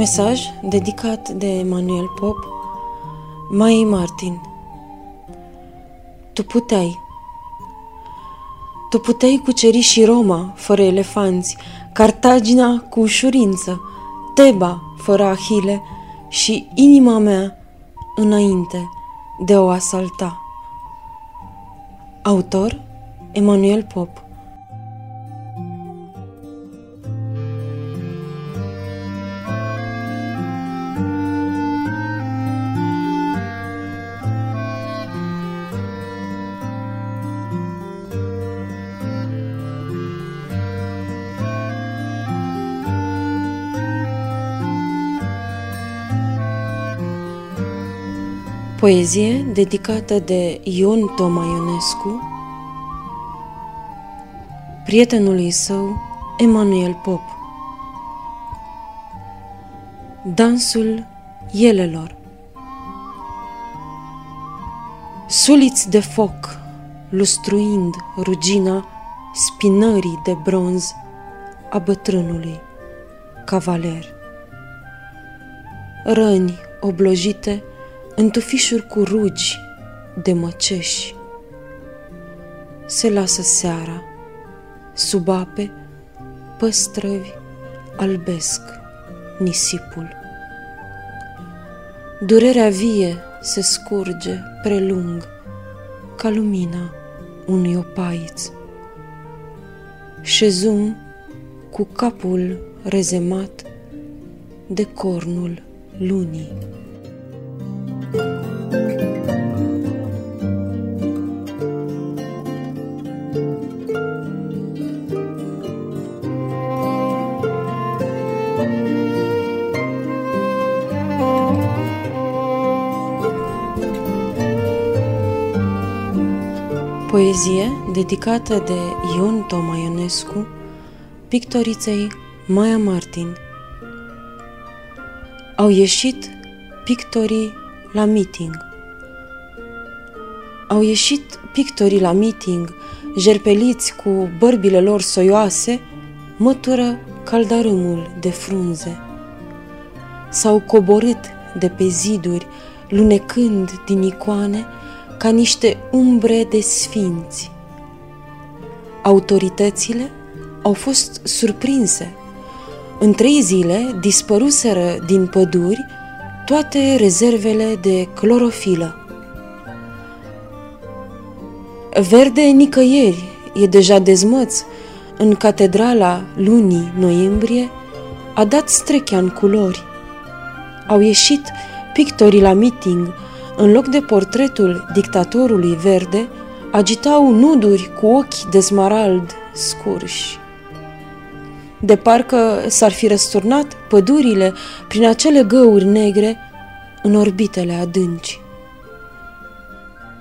Mesaj dedicat de Emanuel Pop. Mai Martin. Tu puteai. Tu puteai cuceri și Roma fără elefanți, Cartagina cu ușurință, Teba fără Ahile și inima mea înainte de o asalta. Autor Emanuel Pop Poezie dedicată de Ion Toma Ionescu, prietenului său Emanuel Pop. Dansul elelor Suliți de foc, lustruind rugina spinării de bronz a bătrânului cavaler. Răni oblojite în tufișuri cu rugi de măceși. Se lasă seara, sub ape, păstrăvi albesc nisipul. Durerea vie se scurge prelung ca lumina unui opaiț. Șezum cu capul rezemat de cornul lunii. Poezie dedicată de Ion Toma Ionescu, pictoriței Maia Martin. Au ieșit pictorii la meeting. Au ieșit pictorii la meeting, jerpeliți cu bărbile lor soioase, mătură caldarâmul de frunze. S-au coborât de pe ziduri, lunecând din icoane, ca niște umbre de sfinți. Autoritățile au fost surprinse. În trei zile dispăruseră din păduri toate rezervele de clorofilă. Verde nicăieri e deja dezmăț în catedrala lunii noiembrie a dat strechea în culori. Au ieșit pictorii la meeting, în loc de portretul dictatorului verde, agitau nuduri cu ochi de smarald scurși. De parcă s-ar fi răsturnat pădurile prin acele găuri negre în orbitele adânci.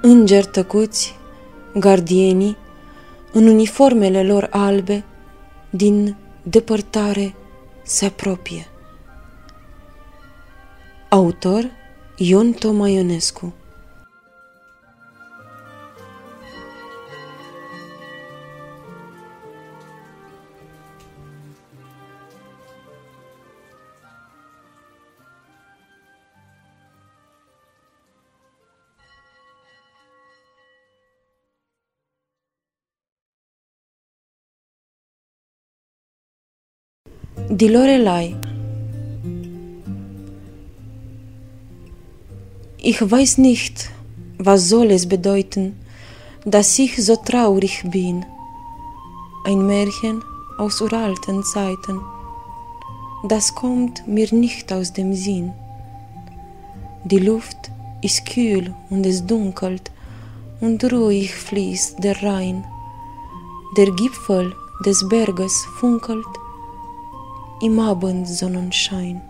Îngeri tăcuți, gardienii, în uniformele lor albe, din depărtare se apropie. Autor Ion Toma Ionescu Die Lorelei Ich weiß nicht, was soll es bedeuten, dass ich so traurig bin. Ein Märchen aus uralten Zeiten. das kommt mir nicht aus dem Sinn. Die Luft ist kühl und es dunkelt und ruhig fließt der Rhein. Der Gipfel des Berges funkelt im Abendsonnenschein.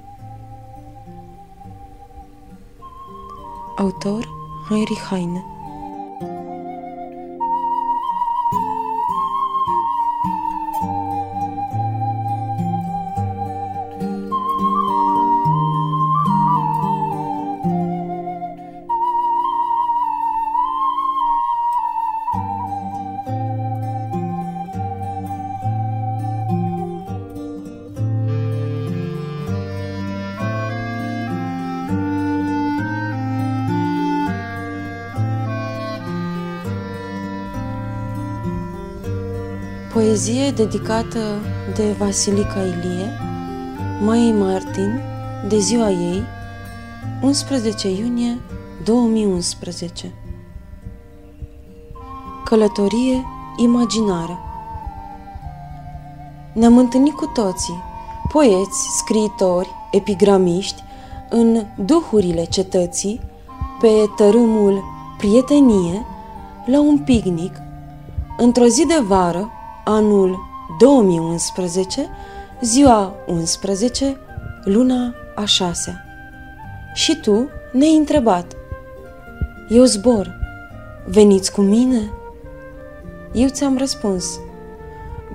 Autor Heinrich Heine Poezie dedicată de Vasilica Ilie, Maiei Martin, de ziua ei, 11 iunie 2011. Călătorie imaginară Ne-am întâlnit cu toții, poeți, scriitori, epigramiști, în duhurile cetății, pe tărâmul prietenie, la un picnic, într-o zi de vară, anul 2011, ziua 11, luna a șasea. Și tu ne-ai întrebat. Eu zbor. Veniți cu mine? Eu ți-am răspuns.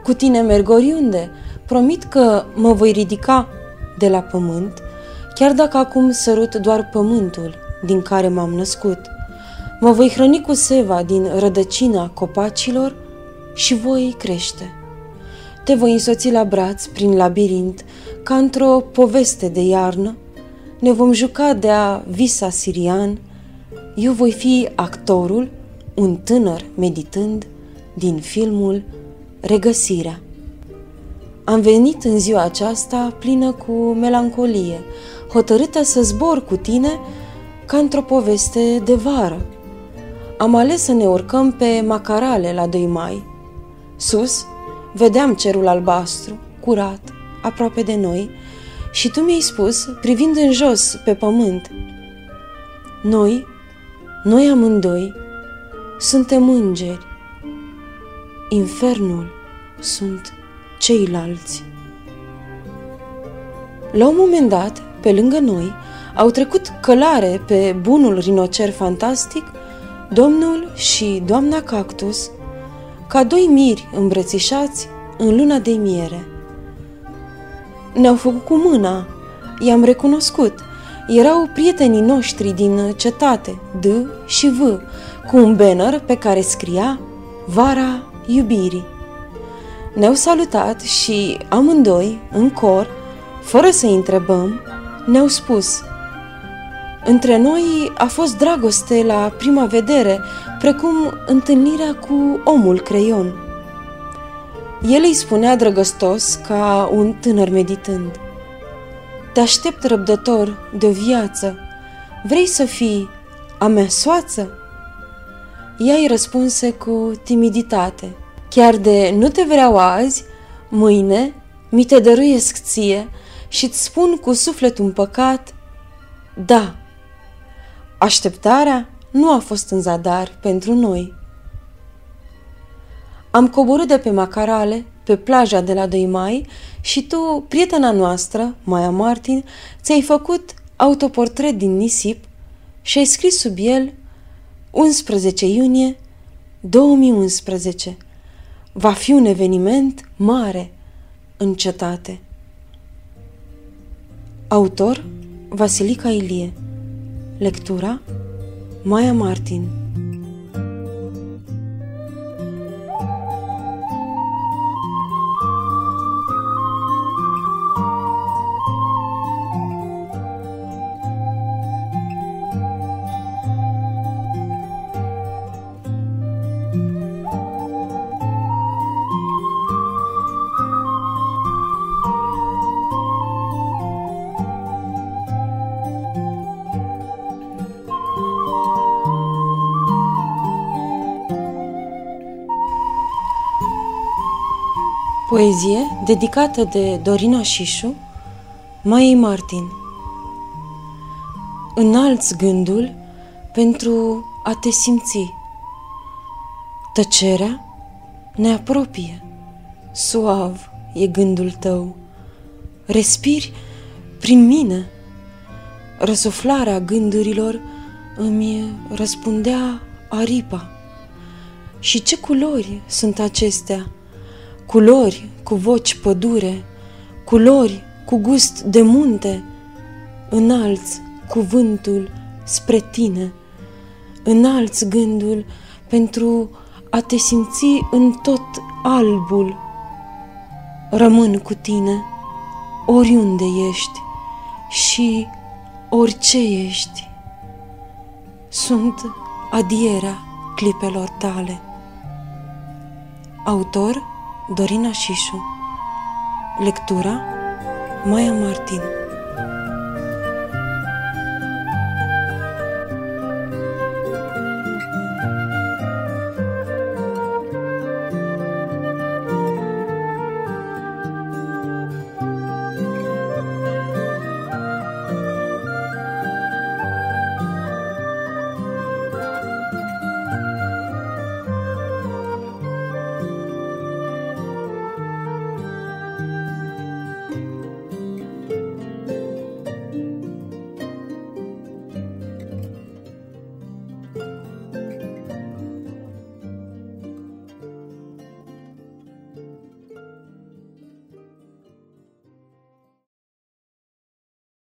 Cu tine merg oriunde. Promit că mă voi ridica de la pământ, chiar dacă acum sărut doar pământul din care m-am născut. Mă voi hrăni cu seva din rădăcina copacilor și voi crește. Te voi însoți la braț prin labirint, ca într-o poveste de iarnă. Ne vom juca de-a visa sirian. Eu voi fi actorul, un tânăr meditând, din filmul Regăsirea. Am venit în ziua aceasta plină cu melancolie, hotărâtă să zbor cu tine ca într-o poveste de vară. Am ales să ne urcăm pe macarale la 2 mai, Sus, vedeam cerul albastru, curat, aproape de noi, și tu mi-ai spus, privind în jos, pe pământ, Noi, noi amândoi, suntem îngeri. Infernul sunt ceilalți. La un moment dat, pe lângă noi, au trecut călare pe bunul rinocer fantastic, domnul și doamna cactus, ca doi miri îmbrățișați în luna de miere. Ne-au făcut cu mâna, i-am recunoscut. Erau prietenii noștri din cetate, D și V, cu un banner pe care scria Vara iubirii. Ne-au salutat și amândoi, în cor, fără să întrebăm, ne-au spus Între noi a fost dragoste la prima vedere, precum întâlnirea cu omul creion. El îi spunea drăgăstos ca un tânăr meditând. Te aștept răbdător de o viață. Vrei să fii a mea soață? Ea îi răspunse cu timiditate. Chiar de nu te vreau azi, mâine mi te dăruiesc ție și-ți spun cu sufletul împăcat, da, așteptarea nu a fost în zadar pentru noi. Am coborât de pe Macarale, pe plaja de la 2 mai și tu, prietena noastră, Maia Martin, ți-ai făcut autoportret din nisip și ai scris sub el 11 iunie 2011. Va fi un eveniment mare în cetate. Autor Vasilica Ilie Lectura Maya Martin Poezie dedicată de Dorina Șișu Mai Martin Înalți gândul pentru a te simți. Tăcerea ne apropie. Suav e gândul tău. Respiri prin mine. Răsuflarea gândurilor îmi răspundea aripa. Și ce culori sunt acestea? Culori cu voci pădure, culori cu gust de munte, înalți cuvântul spre tine, înalți gândul pentru a te simți în tot albul. Rămân cu tine oriunde ești și orice ești. Sunt adierea clipelor tale. Autor Dorina Șișu. Lectura Maia Martin